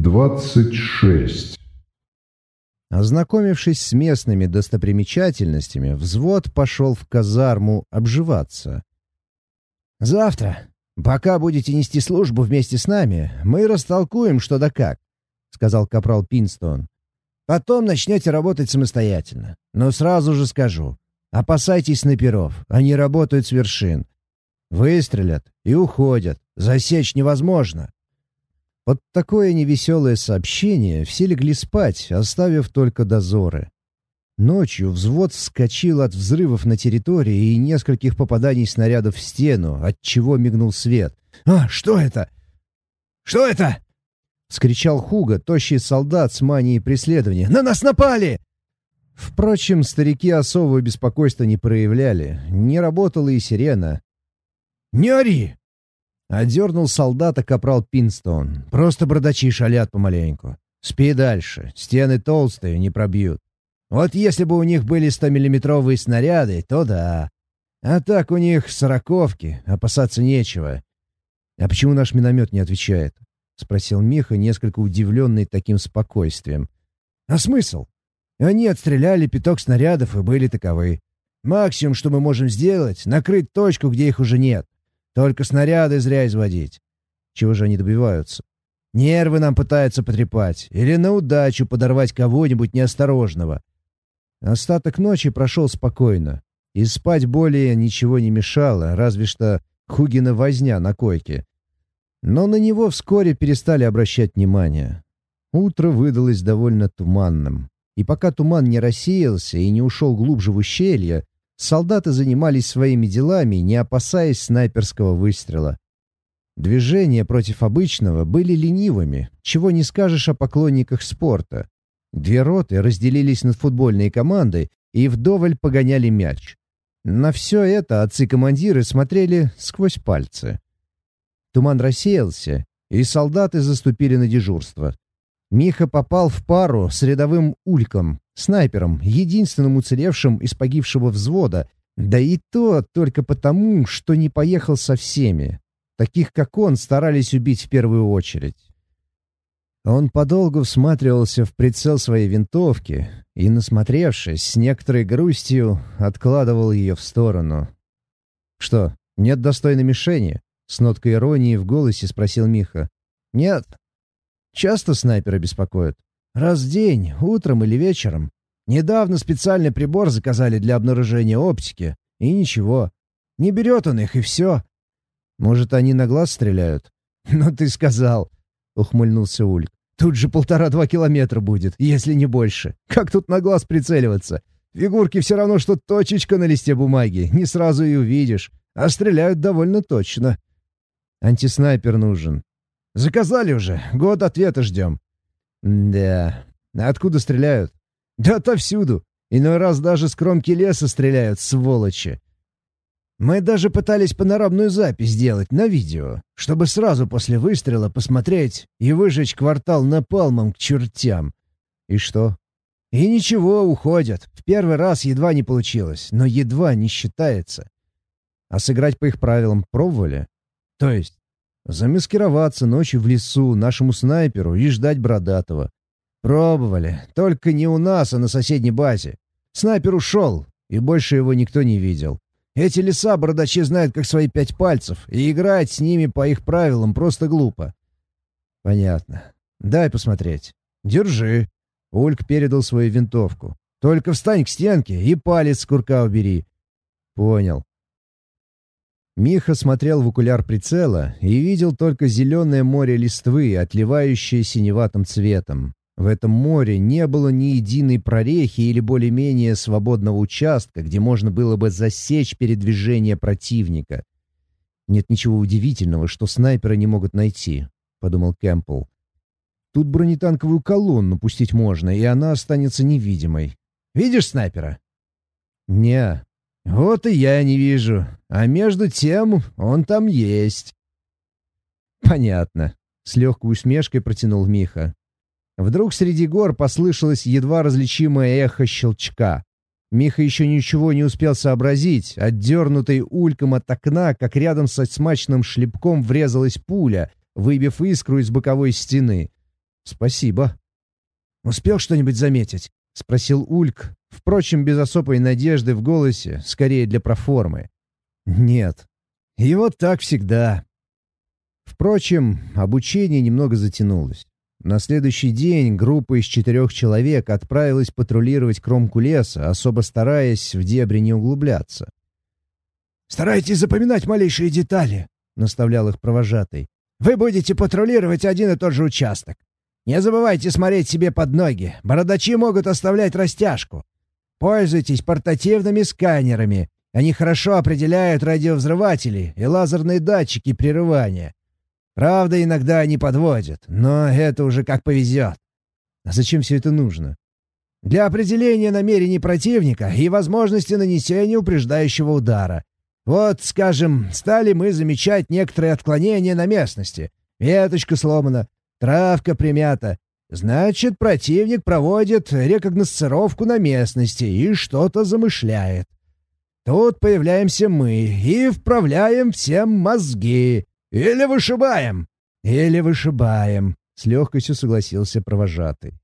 26. Ознакомившись с местными достопримечательностями, взвод пошел в казарму обживаться. «Завтра, пока будете нести службу вместе с нами, мы растолкуем что да как», — сказал капрал Пинстон. «Потом начнете работать самостоятельно. Но сразу же скажу, опасайтесь снайперов, они работают с вершин. Выстрелят и уходят, засечь невозможно. Под такое невеселое сообщение все легли спать, оставив только дозоры. Ночью взвод вскочил от взрывов на территории и нескольких попаданий снарядов в стену, от чего мигнул свет. «А, что это? Что это?» — скричал Хуга, тощий солдат с манией преследования. «На нас напали!» Впрочем, старики особого беспокойства не проявляли. Не работала и сирена. «Не ори!» Одернул солдата капрал Пинстон. «Просто бродачи шалят помаленьку. Спи дальше. Стены толстые, не пробьют. Вот если бы у них были 100-миллиметровые снаряды, то да. А так у них сороковки, опасаться нечего. А почему наш миномет не отвечает?» — спросил Миха, несколько удивленный таким спокойствием. «А смысл? Они отстреляли пяток снарядов и были таковы. Максимум, что мы можем сделать — накрыть точку, где их уже нет. Только снаряды зря изводить. Чего же они добиваются? Нервы нам пытаются потрепать. Или на удачу подорвать кого-нибудь неосторожного. Остаток ночи прошел спокойно. И спать более ничего не мешало, разве что Хугина возня на койке. Но на него вскоре перестали обращать внимание. Утро выдалось довольно туманным. И пока туман не рассеялся и не ушел глубже в ущелье, солдаты занимались своими делами, не опасаясь снайперского выстрела. Движения против обычного были ленивыми, чего не скажешь о поклонниках спорта. Две роты разделились на футбольные команды и вдоволь погоняли мяч. На все это отцы-командиры смотрели сквозь пальцы. Туман рассеялся, и солдаты заступили на дежурство. Миха попал в пару с рядовым ульком, снайпером, единственным уцелевшим из погибшего взвода, да и то только потому, что не поехал со всеми. Таких, как он, старались убить в первую очередь. Он подолгу всматривался в прицел своей винтовки и, насмотревшись, с некоторой грустью откладывал ее в сторону. «Что, нет достойной мишени?» — с ноткой иронии в голосе спросил Миха. «Нет. Часто снайперы беспокоят?» Раз в день, утром или вечером. Недавно специальный прибор заказали для обнаружения оптики. И ничего. Не берет он их, и все. Может, они на глаз стреляют? Ну, ты сказал, — ухмыльнулся Ульк. Тут же полтора-два километра будет, если не больше. Как тут на глаз прицеливаться? Фигурки все равно, что точечка на листе бумаги. Не сразу и увидишь. А стреляют довольно точно. Антиснайпер нужен. Заказали уже. Год ответа ждем. «Да. Откуда стреляют?» «Да отовсюду. Иной раз даже с кромки леса стреляют, сволочи. Мы даже пытались панорамную запись сделать на видео, чтобы сразу после выстрела посмотреть и выжечь квартал напалмом к чертям. И что? И ничего, уходят. В первый раз едва не получилось, но едва не считается. А сыграть по их правилам пробовали? То есть, Замаскироваться ночью в лесу нашему снайперу и ждать Бородатого. Пробовали. Только не у нас, а на соседней базе. Снайпер ушел, и больше его никто не видел. Эти леса бородачи знают как свои пять пальцев, и играть с ними по их правилам просто глупо. Понятно. Дай посмотреть. Держи. Ульк передал свою винтовку. Только встань к стенке и палец с курка убери. Понял. Миха смотрел в окуляр прицела и видел только зеленое море листвы, отливающее синеватым цветом. В этом море не было ни единой прорехи или более-менее свободного участка, где можно было бы засечь передвижение противника. «Нет ничего удивительного, что снайперы не могут найти», — подумал Кэмпбелл. «Тут бронетанковую колонну пустить можно, и она останется невидимой. Видишь снайпера?» «Не, вот и я не вижу. А между тем он там есть. Понятно. С легкой усмешкой протянул Миха. Вдруг среди гор послышалось едва различимое эхо щелчка. Миха еще ничего не успел сообразить. Отдернутый ульком от окна, как рядом со смачным шлепком врезалась пуля, выбив искру из боковой стены. «Спасибо». «Успел что-нибудь заметить?» — спросил Ульк, впрочем, без особой надежды в голосе, скорее для проформы. «Нет. И вот так всегда». Впрочем, обучение немного затянулось. На следующий день группа из четырех человек отправилась патрулировать кромку леса, особо стараясь в дебри не углубляться. «Старайтесь запоминать малейшие детали», — наставлял их провожатый. «Вы будете патрулировать один и тот же участок. Не забывайте смотреть себе под ноги. Бородачи могут оставлять растяжку. Пользуйтесь портативными сканерами. Они хорошо определяют радиовзрыватели и лазерные датчики прерывания. Правда, иногда они подводят, но это уже как повезет. А зачем все это нужно? Для определения намерений противника и возможности нанесения упреждающего удара. Вот, скажем, стали мы замечать некоторые отклонения на местности. Веточка сломана, травка примята. Значит, противник проводит рекогносцировку на местности и что-то замышляет. Тут появляемся мы и вправляем всем мозги. Или вышибаем. Или вышибаем, — с легкостью согласился провожатый.